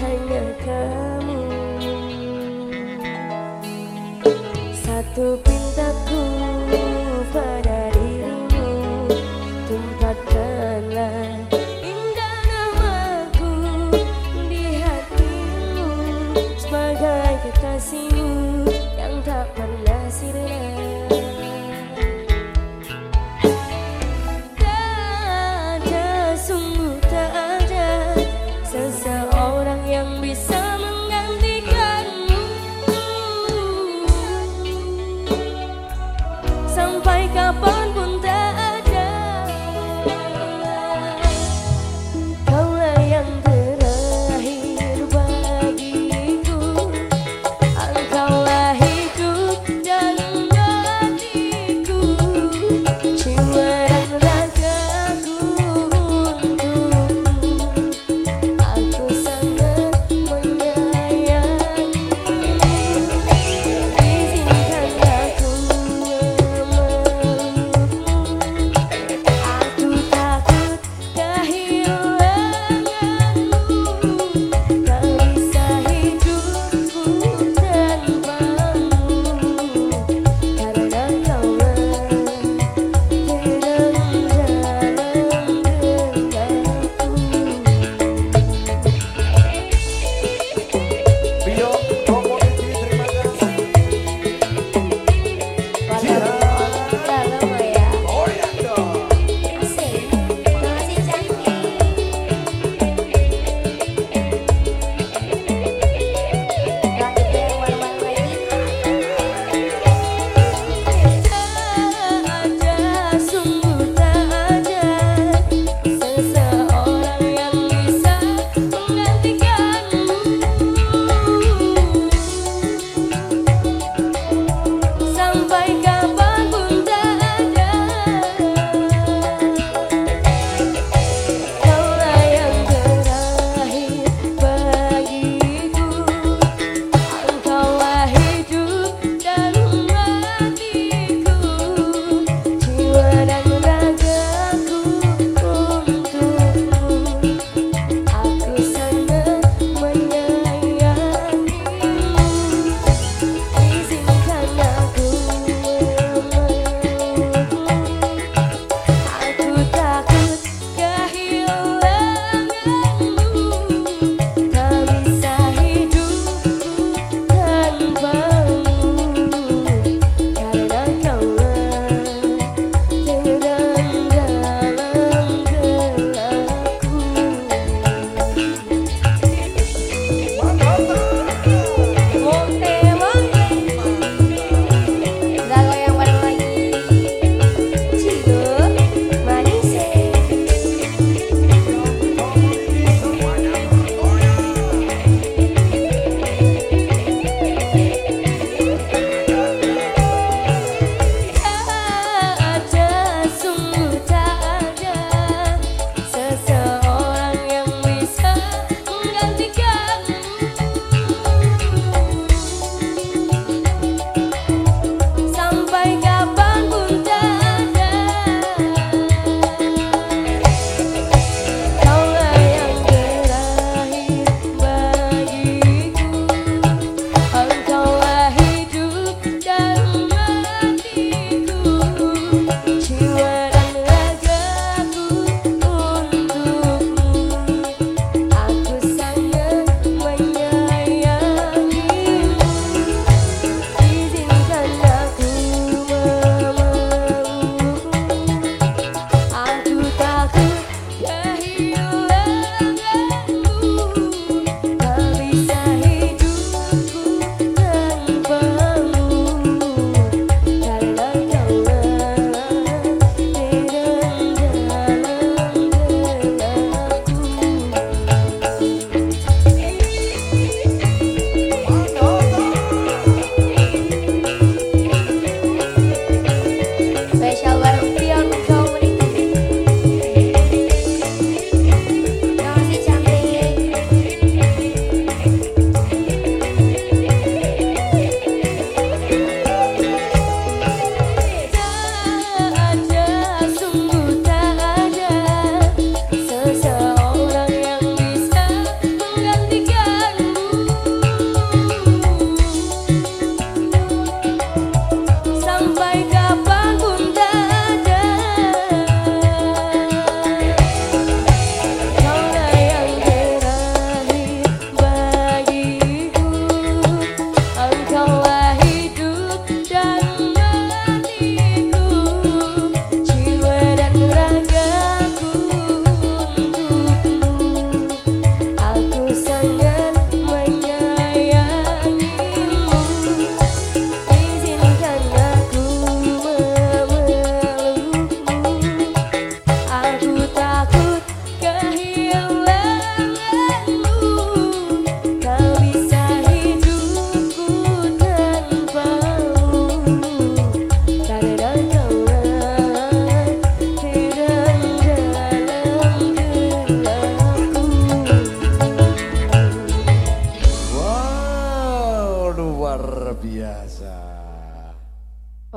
Hanya kamu. Satu ไปกับบน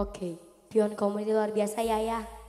Oke, Pion Community luar biasa ya ya.